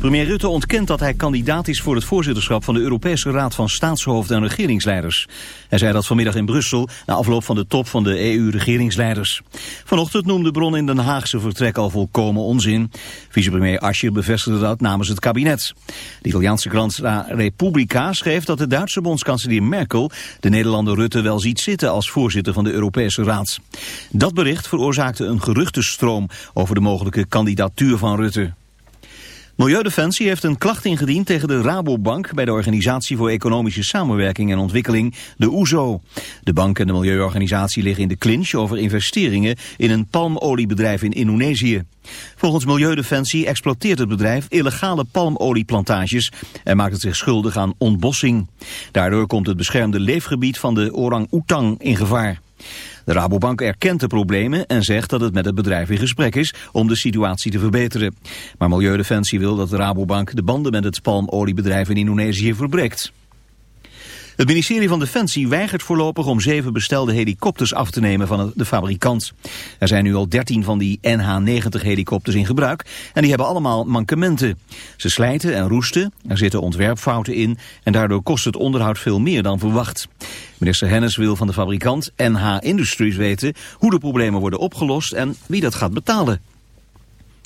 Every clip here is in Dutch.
Premier Rutte ontkent dat hij kandidaat is voor het voorzitterschap van de Europese Raad van Staatshoofden en Regeringsleiders. Hij zei dat vanmiddag in Brussel na afloop van de top van de EU-regeringsleiders. Vanochtend noemde Bron in Den Haagse vertrek al volkomen onzin. Vicepremier Ascher bevestigde dat namens het kabinet. De Italiaanse krant La Repubblica schreef dat de Duitse bondskanselier Merkel de Nederlander Rutte wel ziet zitten als voorzitter van de Europese Raad. Dat bericht veroorzaakte een geruchtenstroom over de mogelijke kandidatuur van Rutte. Milieudefensie heeft een klacht ingediend tegen de Rabobank bij de Organisatie voor Economische Samenwerking en Ontwikkeling, de OESO. De bank en de milieuorganisatie liggen in de clinch over investeringen in een palmoliebedrijf in Indonesië. Volgens Milieudefensie exploiteert het bedrijf illegale palmolieplantages en maakt het zich schuldig aan ontbossing. Daardoor komt het beschermde leefgebied van de orang-oetang in gevaar. De Rabobank erkent de problemen en zegt dat het met het bedrijf in gesprek is om de situatie te verbeteren. Maar Milieudefensie wil dat de Rabobank de banden met het palmoliebedrijf in Indonesië verbreekt. Het ministerie van Defensie weigert voorlopig om zeven bestelde helikopters af te nemen van de fabrikant. Er zijn nu al dertien van die NH-90 helikopters in gebruik en die hebben allemaal mankementen. Ze slijten en roesten, er zitten ontwerpfouten in en daardoor kost het onderhoud veel meer dan verwacht. Minister Hennis wil van de fabrikant NH Industries weten hoe de problemen worden opgelost en wie dat gaat betalen.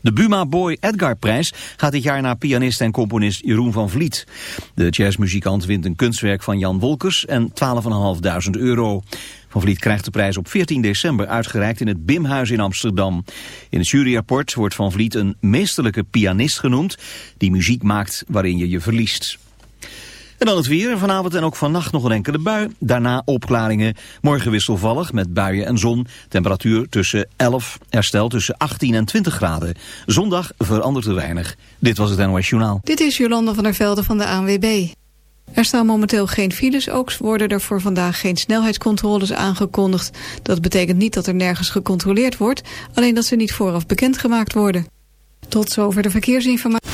De Buma Boy Edgar prijs gaat dit jaar naar pianist en componist Jeroen van Vliet. De jazzmuzikant wint een kunstwerk van Jan Wolkers en 12.500 euro. Van Vliet krijgt de prijs op 14 december uitgereikt in het Bimhuis in Amsterdam. In het juryrapport wordt Van Vliet een meesterlijke pianist genoemd... die muziek maakt waarin je je verliest. En dan het weer. Vanavond en ook vannacht nog een enkele bui. Daarna opklaringen. Morgen wisselvallig met buien en zon. Temperatuur tussen 11, herstel tussen 18 en 20 graden. Zondag verandert er weinig. Dit was het NOS Journaal. Dit is Jolanda van der Velde van de ANWB. Er staan momenteel geen files, ook worden er voor vandaag geen snelheidscontroles aangekondigd. Dat betekent niet dat er nergens gecontroleerd wordt, alleen dat ze niet vooraf bekendgemaakt worden. Tot zover de verkeersinformatie.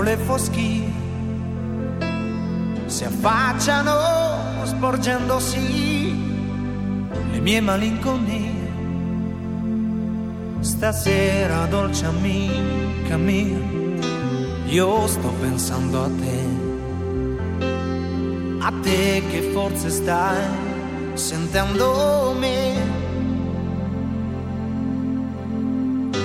Le foschie, si affacciano sporgendosi le mie malinconie. Stasera, dolce amica mia, io sto pensando a te, a te che forse stai sentendo me.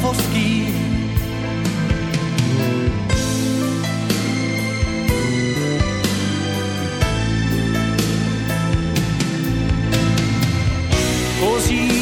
foschi. Così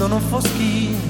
Não no fosquinho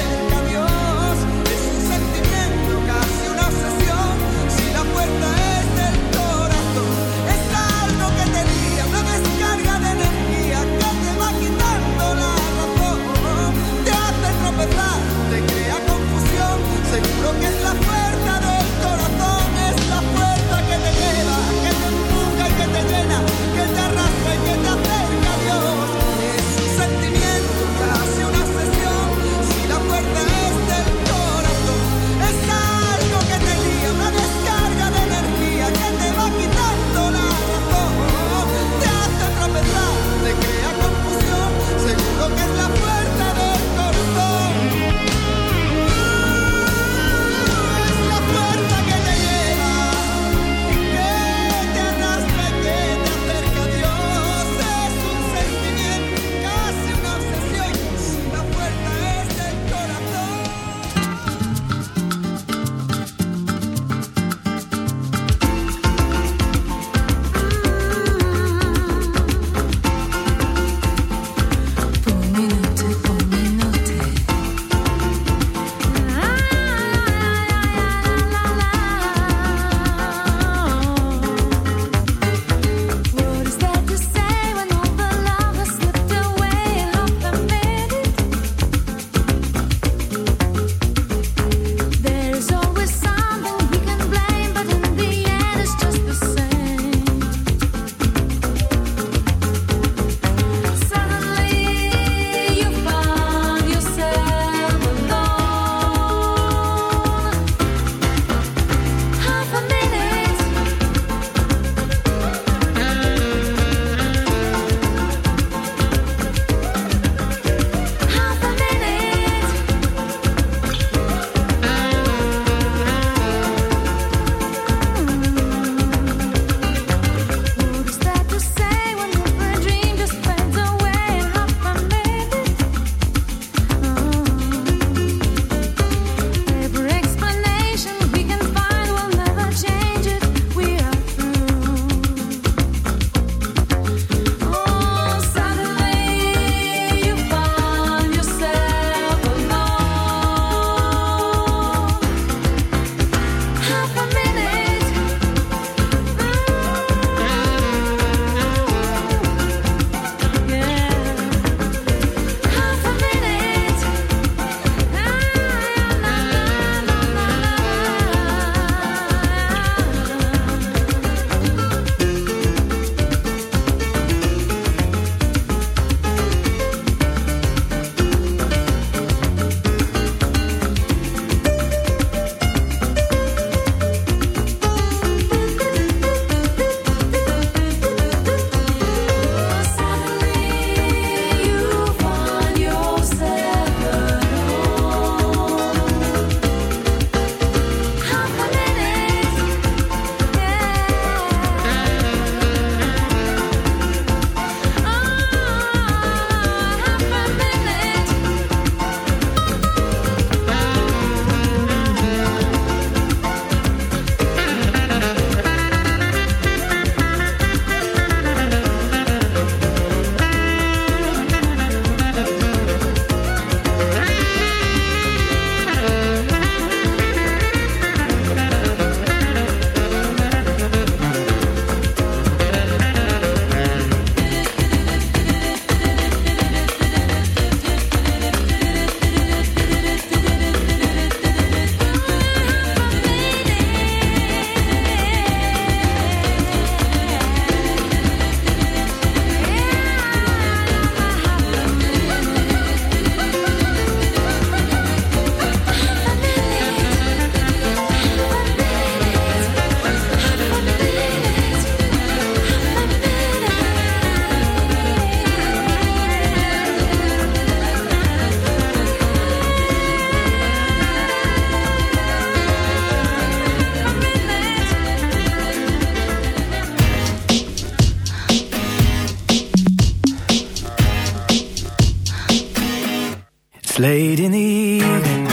late in the evening,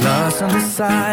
glass on the side.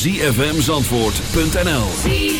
www.zfmzandvoort.nl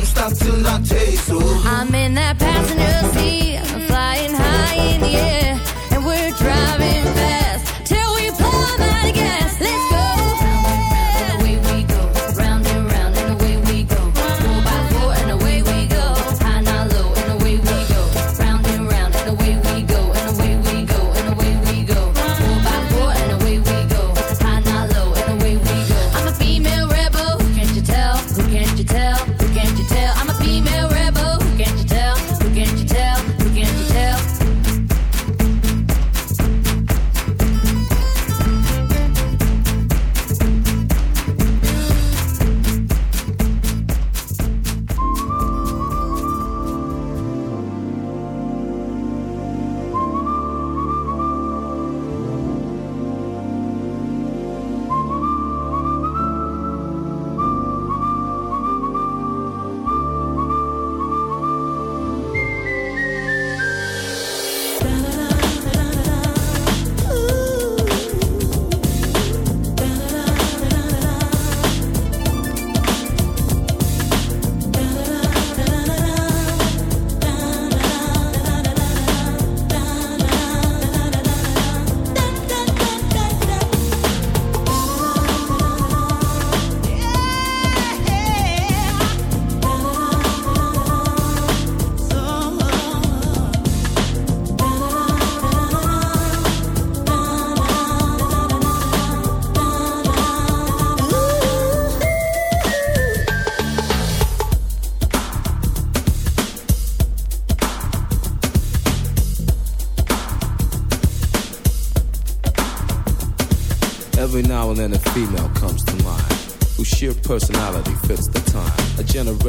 stop till I taste so. I'm in that passenger seat, flying high in the air,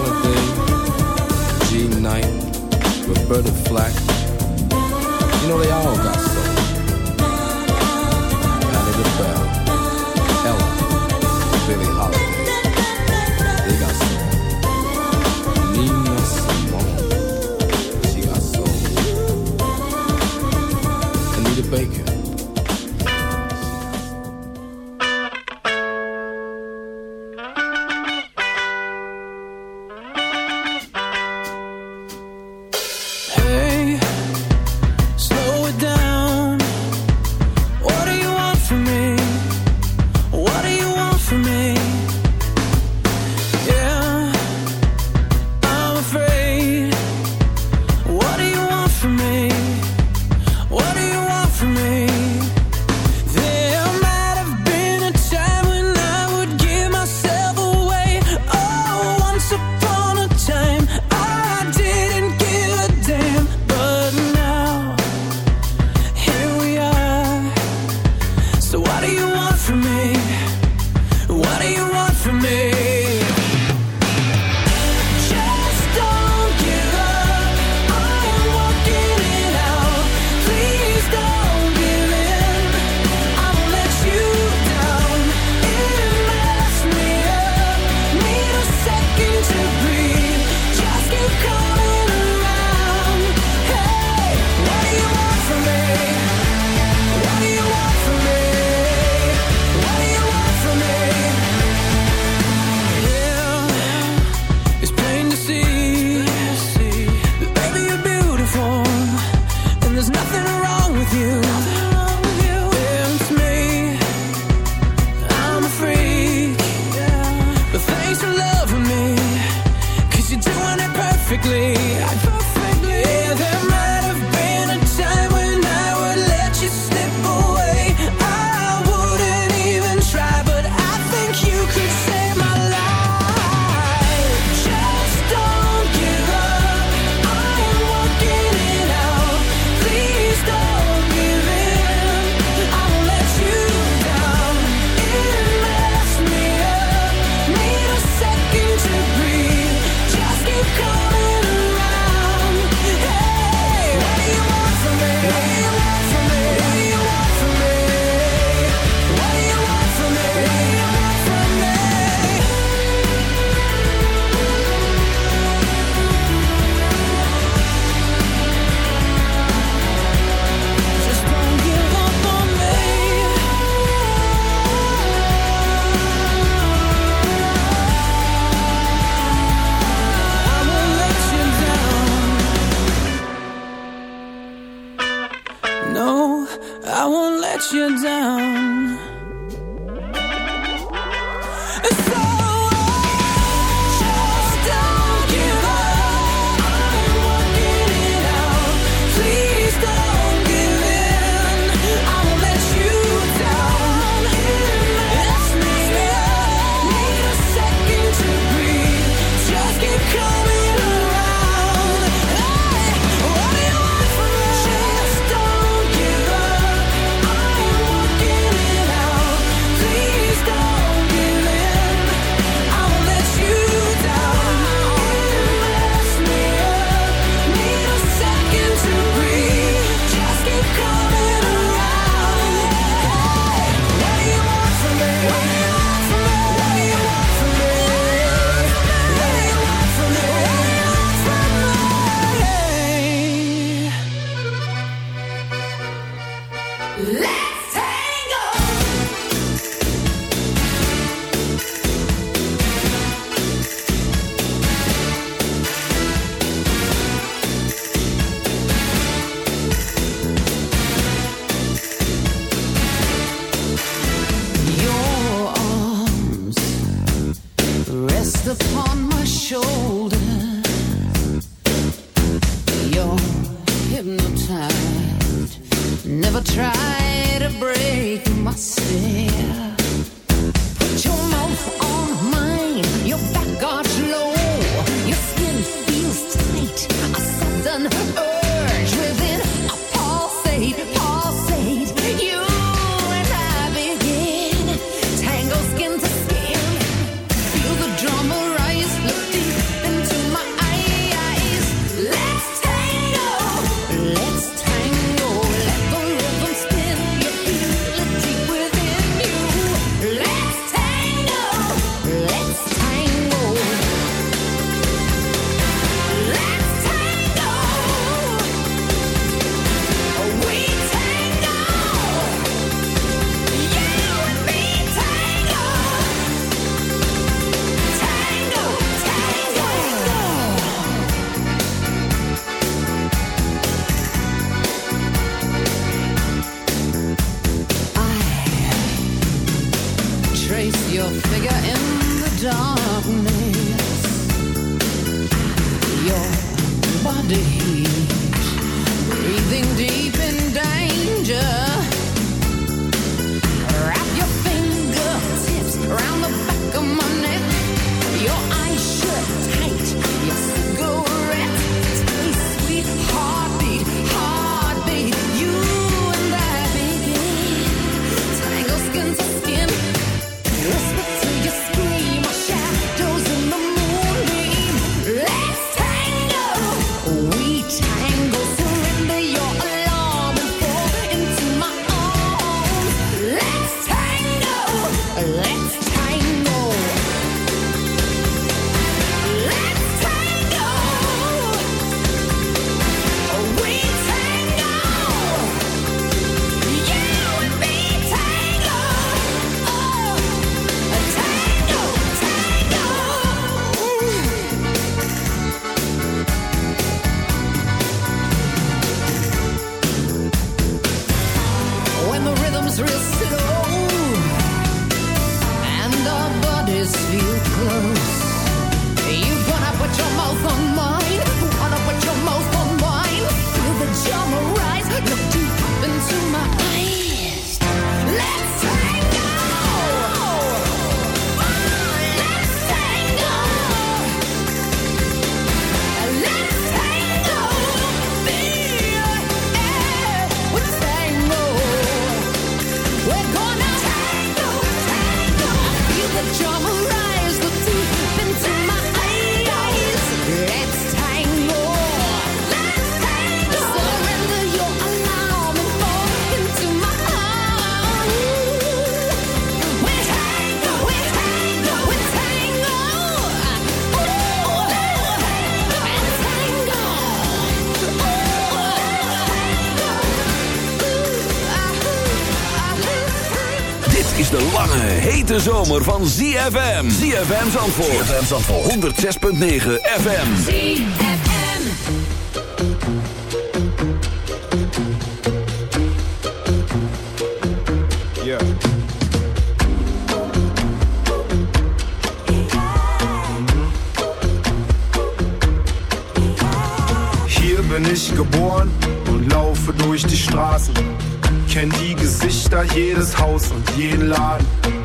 holiday, G Knight, Roberta Flack. You know they all got soul. Patty LaBelle. Hete zomer van ZFM. ZFM Zandvoort. ZFM Zandvoort. 106.9 FM. ZFM. Yeah. Hier bin ich geboren und laufe durch die Straßen. Kenn die Gesichter, jedes Haus und jeden Laden.